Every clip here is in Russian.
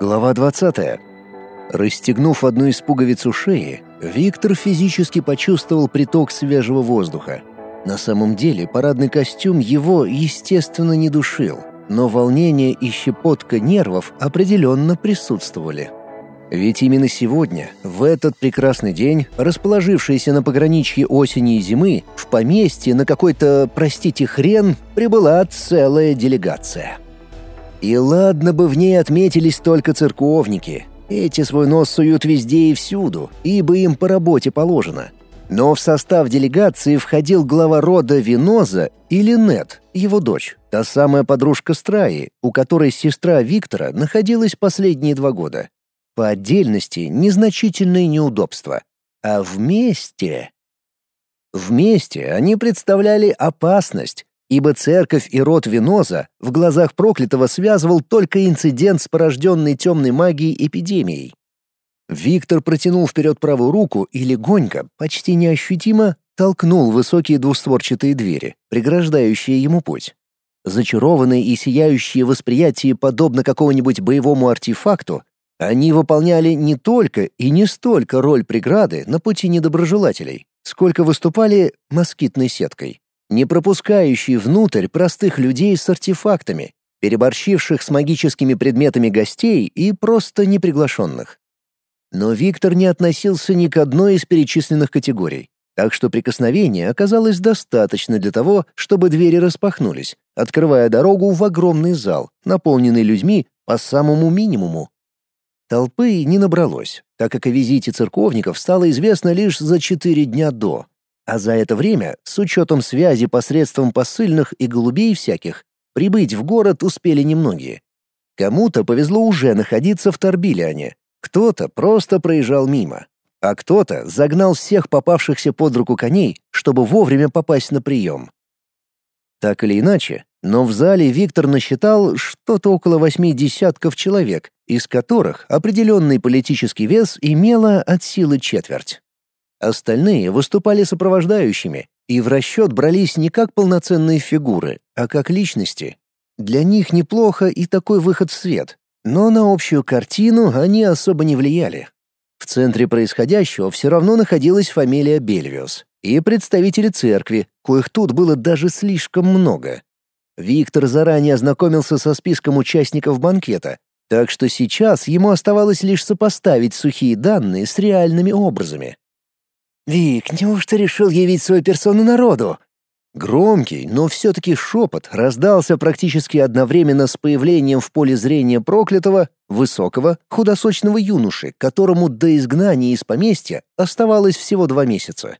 Глава 20. Расстегнув одну из пуговиц у шеи, Виктор физически почувствовал приток свежего воздуха. На самом деле парадный костюм его, естественно, не душил, но волнение и щепотка нервов определенно присутствовали. Ведь именно сегодня, в этот прекрасный день, расположившийся на пограничье осени и зимы, в поместье на какой-то, простите, хрен, прибыла целая делегация. И ладно бы в ней отметились только церковники. Эти свой нос суют везде и всюду, ибо им по работе положено. Но в состав делегации входил глава рода Виноза и Линет, его дочь, та самая подружка Страи, у которой сестра Виктора находилась последние два года. По отдельности незначительные неудобства. А вместе... Вместе они представляли опасность, ибо церковь и род Веноза в глазах проклятого связывал только инцидент с порожденной темной магией эпидемией. Виктор протянул вперед правую руку и легонько, почти неощутимо, толкнул высокие двустворчатые двери, преграждающие ему путь. Зачарованные и сияющие восприятие подобно какому-нибудь боевому артефакту, они выполняли не только и не столько роль преграды на пути недоброжелателей, сколько выступали москитной сеткой не пропускающий внутрь простых людей с артефактами, переборщивших с магическими предметами гостей и просто неприглашенных. Но Виктор не относился ни к одной из перечисленных категорий, так что прикосновение оказалось достаточно для того, чтобы двери распахнулись, открывая дорогу в огромный зал, наполненный людьми по самому минимуму. Толпы не набралось, так как о визите церковников стало известно лишь за четыре дня до, а за это время, с учетом связи посредством посыльных и голубей всяких, прибыть в город успели немногие. Кому-то повезло уже находиться в Торбилиане, кто-то просто проезжал мимо, а кто-то загнал всех попавшихся под руку коней, чтобы вовремя попасть на прием. Так или иначе, но в зале Виктор насчитал что-то около восьми десятков человек, из которых определенный политический вес имела от силы четверть. Остальные выступали сопровождающими и в расчет брались не как полноценные фигуры, а как личности. Для них неплохо и такой выход в свет, но на общую картину они особо не влияли. В центре происходящего все равно находилась фамилия Бельвиус и представители церкви, коих тут было даже слишком много. Виктор заранее ознакомился со списком участников банкета, так что сейчас ему оставалось лишь сопоставить сухие данные с реальными образами. «Вик, неужто решил явить свою персону народу?» Громкий, но все-таки шепот раздался практически одновременно с появлением в поле зрения проклятого, высокого, худосочного юноши, которому до изгнания из поместья оставалось всего два месяца.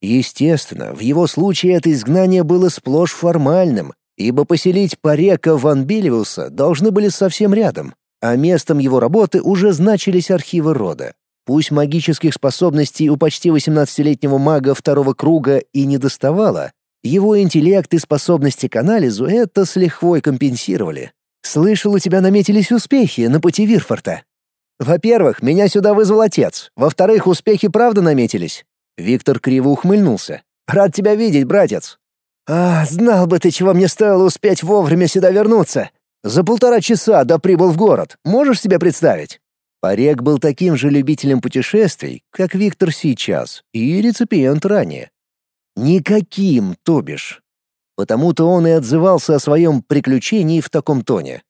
Естественно, в его случае это изгнание было сплошь формальным, ибо поселить Парека Ван Белевиуса должны были совсем рядом, а местом его работы уже значились архивы рода. Пусть магических способностей у почти 18-летнего мага второго круга и не доставало, его интеллект и способности к анализу это с лихвой компенсировали. «Слышал, у тебя наметились успехи на пути Вирфорта». «Во-первых, меня сюда вызвал отец. Во-вторых, успехи правда наметились». Виктор криво ухмыльнулся. «Рад тебя видеть, братец». «А, знал бы ты, чего мне стоило успеть вовремя сюда вернуться. За полтора часа до прибыл в город. Можешь себе представить?» Парек был таким же любителем путешествий, как Виктор сейчас, и реципиент ранее. Никаким, то бишь. Потому-то он и отзывался о своем приключении в таком тоне.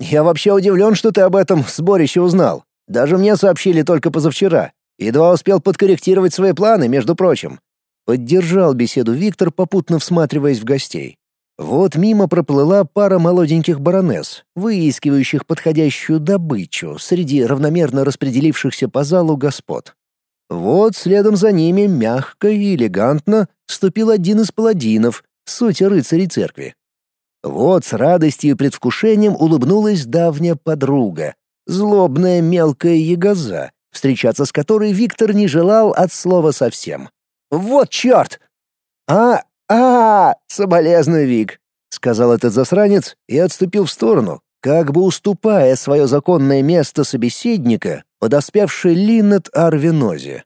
«Я вообще удивлен, что ты об этом сборище узнал. Даже мне сообщили только позавчера. Едва успел подкорректировать свои планы, между прочим». Поддержал беседу Виктор, попутно всматриваясь в гостей. Вот мимо проплыла пара молоденьких баронесс, выискивающих подходящую добычу среди равномерно распределившихся по залу господ. Вот следом за ними мягко и элегантно ступил один из паладинов, суть рыцарей церкви. Вот с радостью и предвкушением улыбнулась давняя подруга, злобная мелкая ягоза, встречаться с которой Виктор не желал от слова совсем. «Вот черт!» «А, а, соболезную, Вик», — сказал этот засранец и отступил в сторону, как бы уступая свое законное место собеседника, подоспевшей Линнет Арвинозе.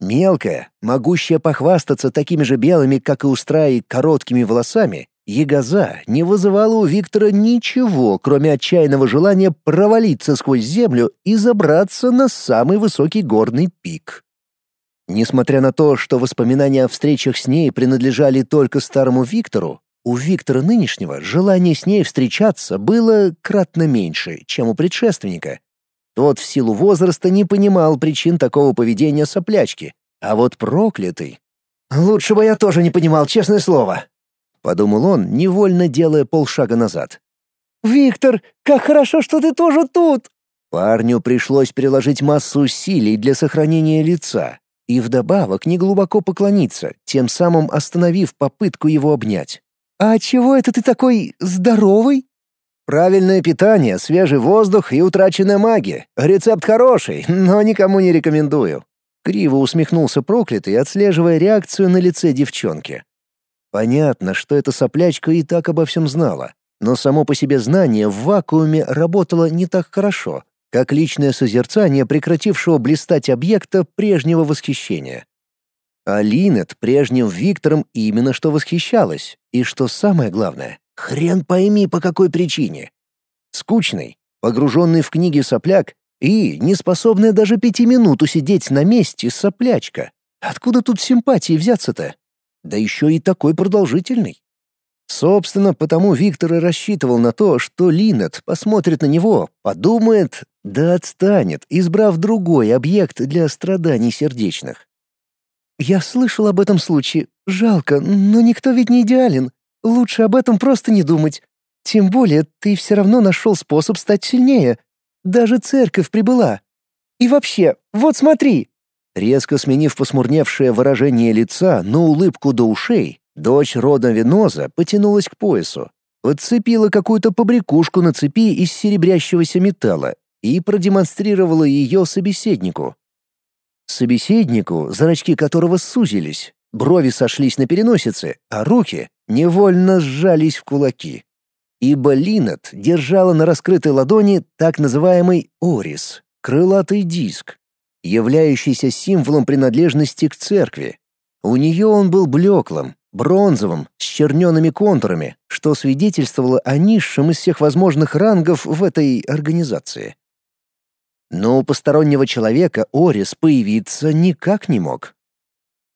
Мелкая, могущая похвастаться такими же белыми, как и у Страи, короткими волосами, Ягоза не вызывала у Виктора ничего, кроме отчаянного желания провалиться сквозь землю и забраться на самый высокий горный пик. Несмотря на то, что воспоминания о встречах с ней принадлежали только старому Виктору, у Виктора нынешнего желание с ней встречаться было кратно меньше, чем у предшественника. Тот в силу возраста не понимал причин такого поведения соплячки, а вот проклятый... «Лучше бы я тоже не понимал, честное слово», — подумал он, невольно делая полшага назад. «Виктор, как хорошо, что ты тоже тут!» Парню пришлось приложить массу усилий для сохранения лица и вдобавок неглубоко поклониться, тем самым остановив попытку его обнять. «А чего это ты такой здоровый?» «Правильное питание, свежий воздух и утраченная магия. Рецепт хороший, но никому не рекомендую». Криво усмехнулся проклятый, отслеживая реакцию на лице девчонки. Понятно, что эта соплячка и так обо всем знала, но само по себе знание в вакууме работало не так хорошо, как личное созерцание прекратившего блистать объекта прежнего восхищения. А Линет прежним Виктором именно что восхищалась, и что самое главное, хрен пойми по какой причине. Скучный, погруженный в книги сопляк и неспособная даже пяти минут усидеть на месте соплячка. Откуда тут симпатии взяться-то? Да еще и такой продолжительный. Собственно, потому Виктор и рассчитывал на то, что Линет посмотрит на него, подумает, да отстанет, избрав другой объект для страданий сердечных. «Я слышал об этом случае. Жалко, но никто ведь не идеален. Лучше об этом просто не думать. Тем более ты все равно нашел способ стать сильнее. Даже церковь прибыла. И вообще, вот смотри!» Резко сменив посмурневшее выражение лица на улыбку до ушей, дочь рода Веноза потянулась к поясу, подцепила какую-то побрякушку на цепи из серебрящегося металла и продемонстрировала ее собеседнику. Собеседнику, зрачки которого сузились, брови сошлись на переносице, а руки невольно сжались в кулаки. Ибо Линет держала на раскрытой ладони так называемый орис — крылатый диск, являющийся символом принадлежности к церкви. У нее он был блеклым, бронзовым, с черненными контурами, что свидетельствовало о низшем из всех возможных рангов в этой организации. Но у постороннего человека Орис появиться никак не мог.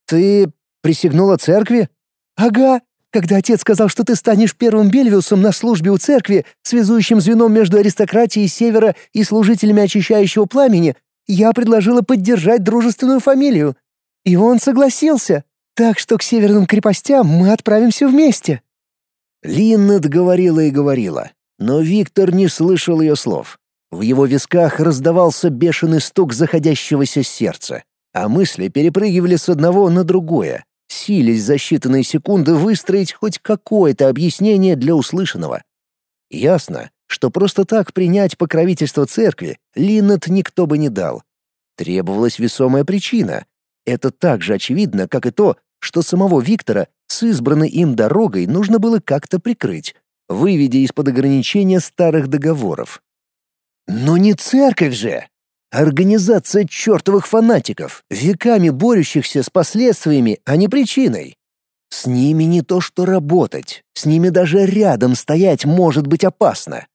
«Ты присягнула церкви?» «Ага, когда отец сказал, что ты станешь первым Бельвиусом на службе у церкви, связующим звеном между аристократией Севера и служителями очищающего пламени, я предложила поддержать дружественную фамилию. И он согласился, так что к северным крепостям мы отправимся вместе». Линнет говорила и говорила, но Виктор не слышал ее слов. В его висках раздавался бешеный стук заходящегося сердца, а мысли перепрыгивали с одного на другое, сились за считанные секунды выстроить хоть какое-то объяснение для услышанного. Ясно, что просто так принять покровительство церкви Линнет никто бы не дал. Требовалась весомая причина. Это так же очевидно, как и то, что самого Виктора с избранной им дорогой нужно было как-то прикрыть, выведя из-под ограничения старых договоров. Но не церковь же! Организация чертовых фанатиков, веками борющихся с последствиями, а не причиной. С ними не то что работать, с ними даже рядом стоять может быть опасно.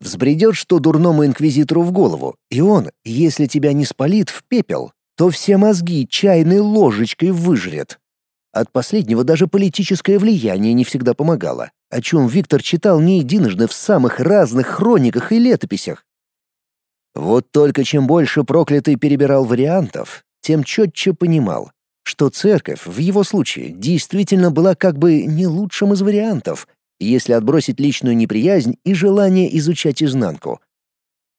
Взбредет что дурному инквизитору в голову, и он, если тебя не спалит в пепел, то все мозги чайной ложечкой выжрет. От последнего даже политическое влияние не всегда помогало, о чем Виктор читал не единожды в самых разных хрониках и летописях. Вот только чем больше проклятый перебирал вариантов, тем четче понимал, что церковь в его случае действительно была как бы не лучшим из вариантов, если отбросить личную неприязнь и желание изучать изнанку.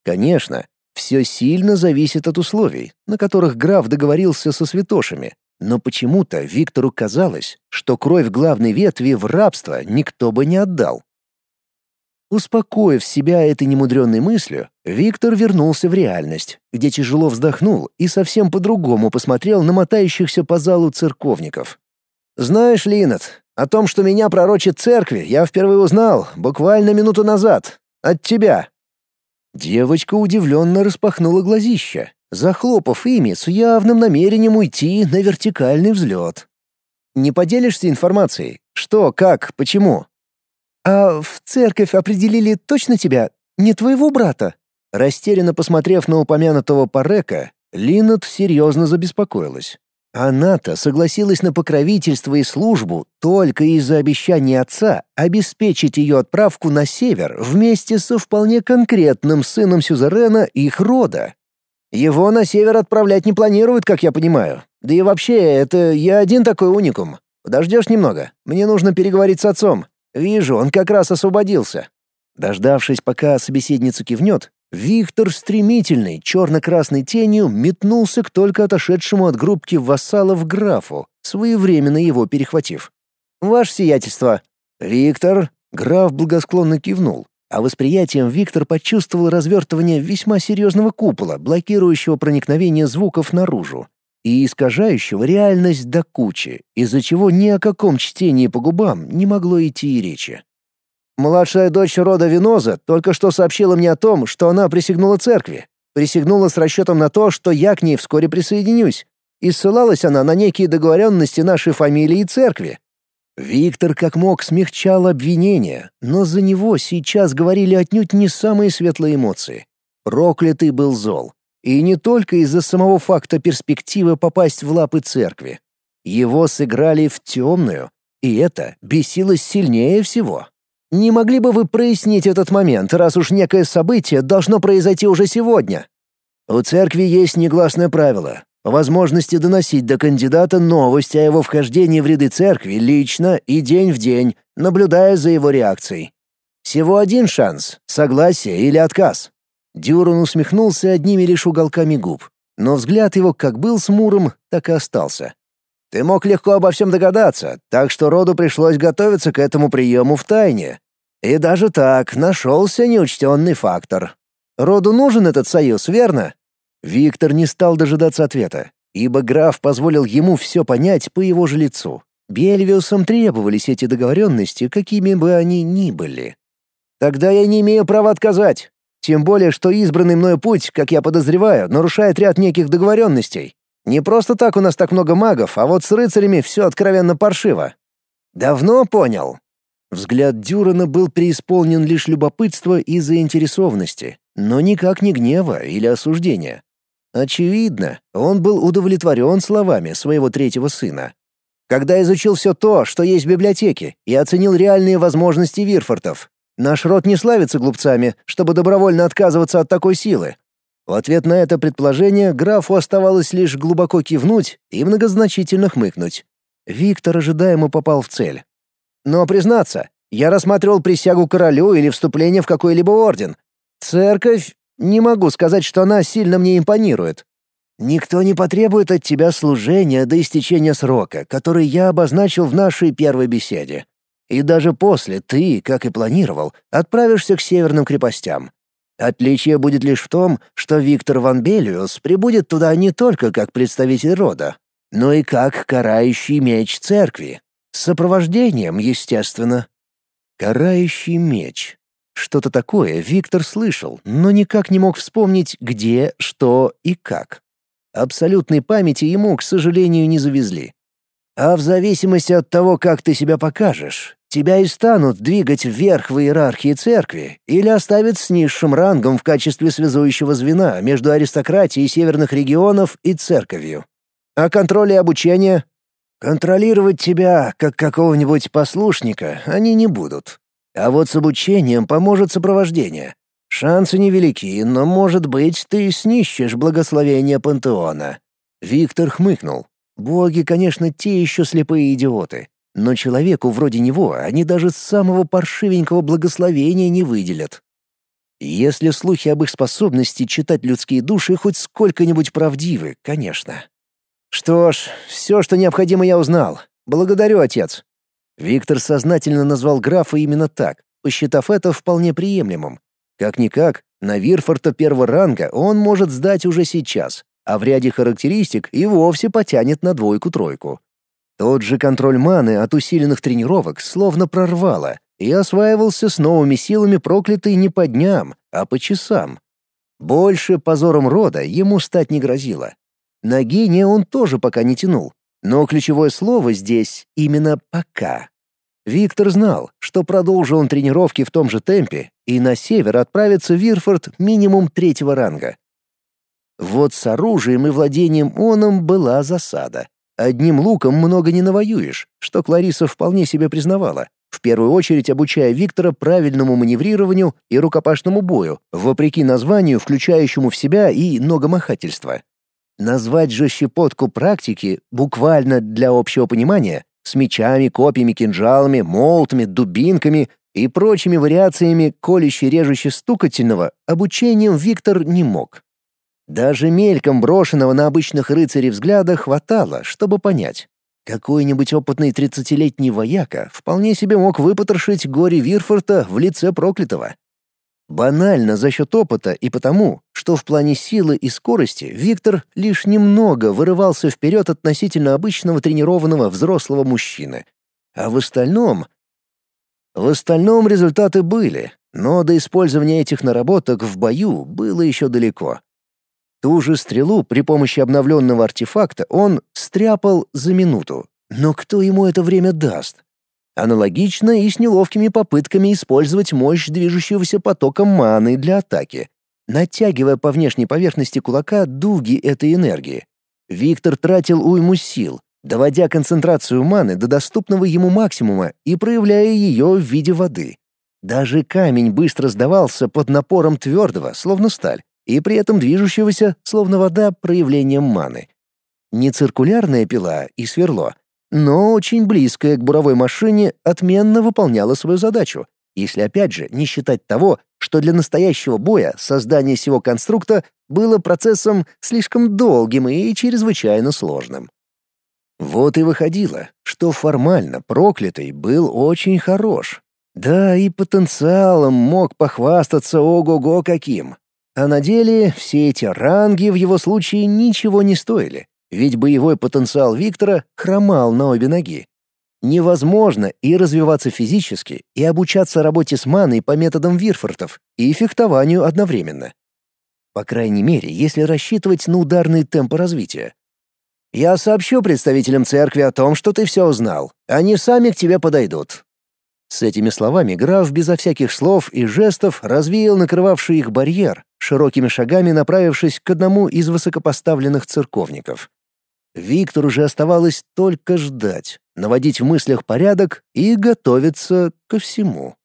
Конечно, все сильно зависит от условий, на которых граф договорился со святошами, но почему-то Виктору казалось, что кровь главной ветви в рабство никто бы не отдал. Успокоив себя этой немудренной мыслью, Виктор вернулся в реальность, где тяжело вздохнул и совсем по-другому посмотрел на мотающихся по залу церковников. «Знаешь, Линет, о том, что меня пророчит церкви, я впервые узнал, буквально минуту назад. От тебя». Девочка удивленно распахнула глазища, захлопав ими с явным намерением уйти на вертикальный взлет. «Не поделишься информацией? Что, как, почему?» «А в церковь определили точно тебя? Не твоего брата?» Растерянно посмотрев на упомянутого Парека, Линнет серьезно забеспокоилась. Она-то согласилась на покровительство и службу только из-за обещания отца обеспечить ее отправку на север вместе со вполне конкретным сыном Сюзерена их рода. Его на север отправлять не планируют, как я понимаю. Да и вообще, это я один такой уникум. Подождешь немного? Мне нужно переговорить с отцом. Вижу, он как раз освободился. Дождавшись, пока собеседница кивнет, Виктор стремительной черно-красной тенью метнулся к только отошедшему от группки вассалов графу, своевременно его перехватив. «Ваше сиятельство!» «Виктор!» — граф благосклонно кивнул, а восприятием Виктор почувствовал развертывание весьма серьезного купола, блокирующего проникновение звуков наружу и искажающего реальность до кучи, из-за чего ни о каком чтении по губам не могло идти и речи. Младшая дочь рода Виноза только что сообщила мне о том, что она присягнула церкви. Присягнула с расчетом на то, что я к ней вскоре присоединюсь. И ссылалась она на некие договоренности нашей фамилии и церкви. Виктор как мог смягчал обвинения, но за него сейчас говорили отнюдь не самые светлые эмоции. Проклятый был зол. И не только из-за самого факта перспективы попасть в лапы церкви. Его сыграли в темную, и это бесило сильнее всего. Не могли бы вы прояснить этот момент, раз уж некое событие должно произойти уже сегодня? У церкви есть негласное правило — возможности доносить до кандидата новости о его вхождении в ряды церкви лично и день в день, наблюдая за его реакцией. Всего один шанс — согласие или отказ. Дюран усмехнулся одними лишь уголками губ, но взгляд его как был с Муром, так и остался. Ты мог легко обо всем догадаться, так что роду пришлось готовиться к этому приему в тайне. И даже так нашелся неучтенный фактор. Роду нужен этот союз, верно? Виктор не стал дожидаться ответа, ибо граф позволил ему все понять по его же лицу. Бельвиусам требовались эти договоренности, какими бы они ни были. Тогда я не имею права отказать. Тем более, что избранный мною путь, как я подозреваю, нарушает ряд неких договоренностей. Не просто так у нас так много магов, а вот с рыцарями все откровенно паршиво. Давно понял. Взгляд Дюрана был преисполнен лишь любопытства и заинтересованности, но никак не гнева или осуждения. Очевидно, он был удовлетворен словами своего третьего сына. Когда изучил все то, что есть в библиотеке, и оценил реальные возможности Вирфортов, наш род не славится глупцами, чтобы добровольно отказываться от такой силы. В ответ на это предположение графу оставалось лишь глубоко кивнуть и многозначительно хмыкнуть. Виктор ожидаемо попал в цель. Но, признаться, я рассматривал присягу королю или вступление в какой-либо орден. Церковь, не могу сказать, что она сильно мне импонирует. Никто не потребует от тебя служения до истечения срока, который я обозначил в нашей первой беседе. И даже после ты, как и планировал, отправишься к северным крепостям. Отличие будет лишь в том, что Виктор Ван Белиус прибудет туда не только как представитель рода, но и как карающий меч церкви. С сопровождением, естественно. Карающий меч. Что-то такое Виктор слышал, но никак не мог вспомнить, где, что и как. Абсолютной памяти ему, к сожалению, не завезли. А в зависимости от того, как ты себя покажешь, тебя и станут двигать вверх в иерархии церкви или оставят с низшим рангом в качестве связующего звена между аристократией северных регионов и церковью. А контроль и обучение Контролировать тебя, как какого-нибудь послушника, они не будут. А вот с обучением поможет сопровождение. Шансы невелики, но, может быть, ты снищешь благословение пантеона». Виктор хмыкнул. «Боги, конечно, те еще слепые идиоты, но человеку вроде него они даже самого паршивенького благословения не выделят. Если слухи об их способности читать людские души хоть сколько-нибудь правдивы, конечно. «Что ж, все, что необходимо, я узнал. Благодарю, отец». Виктор сознательно назвал графа именно так, посчитав это вполне приемлемым. Как-никак, на Вирфорта первого ранга он может сдать уже сейчас, а в ряде характеристик и вовсе потянет на двойку-тройку. Тот же контроль маны от усиленных тренировок словно прорвало, и осваивался с новыми силами проклятый не по дням, а по часам. Больше позором рода ему стать не грозило. На гения он тоже пока не тянул. Но ключевое слово здесь именно «пока». Виктор знал, что продолжил он тренировки в том же темпе, и на север отправится Вирфорд минимум третьего ранга. Вот с оружием и владением оном была засада. Одним луком много не навоюешь, что Клариса вполне себе признавала, в первую очередь обучая Виктора правильному маневрированию и рукопашному бою, вопреки названию, включающему в себя и ногомахательство. Назвать же щепотку практики, буквально для общего понимания, с мечами, копьями, кинжалами, молотами, дубинками и прочими вариациями колюще-режуще-стукательного обучением Виктор не мог. Даже мельком брошенного на обычных рыцарей взгляда хватало, чтобы понять. Какой-нибудь опытный тридцатилетний вояка вполне себе мог выпотрошить горе Вирфорта в лице проклятого. Банально за счет опыта и потому, что в плане силы и скорости Виктор лишь немного вырывался вперед относительно обычного тренированного взрослого мужчины. А в остальном... В остальном результаты были, но до использования этих наработок в бою было еще далеко. Ту же стрелу при помощи обновленного артефакта он стряпал за минуту. Но кто ему это время даст? Аналогично и с неловкими попытками использовать мощь движущегося потока маны для атаки, натягивая по внешней поверхности кулака дуги этой энергии. Виктор тратил уйму сил, доводя концентрацию маны до доступного ему максимума и проявляя ее в виде воды. Даже камень быстро сдавался под напором твердого, словно сталь и при этом движущегося, словно вода, проявлением маны. Не циркулярная пила и сверло, но очень близкая к буровой машине отменно выполняла свою задачу, если опять же не считать того, что для настоящего боя создание всего конструкта было процессом слишком долгим и чрезвычайно сложным. Вот и выходило, что формально проклятый был очень хорош. Да, и потенциалом мог похвастаться ого-го каким. А на деле все эти ранги в его случае ничего не стоили, ведь боевой потенциал Виктора хромал на обе ноги. Невозможно и развиваться физически, и обучаться работе с маной по методам Вирфортов, и фехтованию одновременно. По крайней мере, если рассчитывать на ударный темп развития. «Я сообщу представителям церкви о том, что ты все узнал. Они сами к тебе подойдут. С этими словами граф безо всяких слов и жестов развеял накрывавший их барьер, широкими шагами направившись к одному из высокопоставленных церковников. Виктору же оставалось только ждать, наводить в мыслях порядок и готовиться ко всему.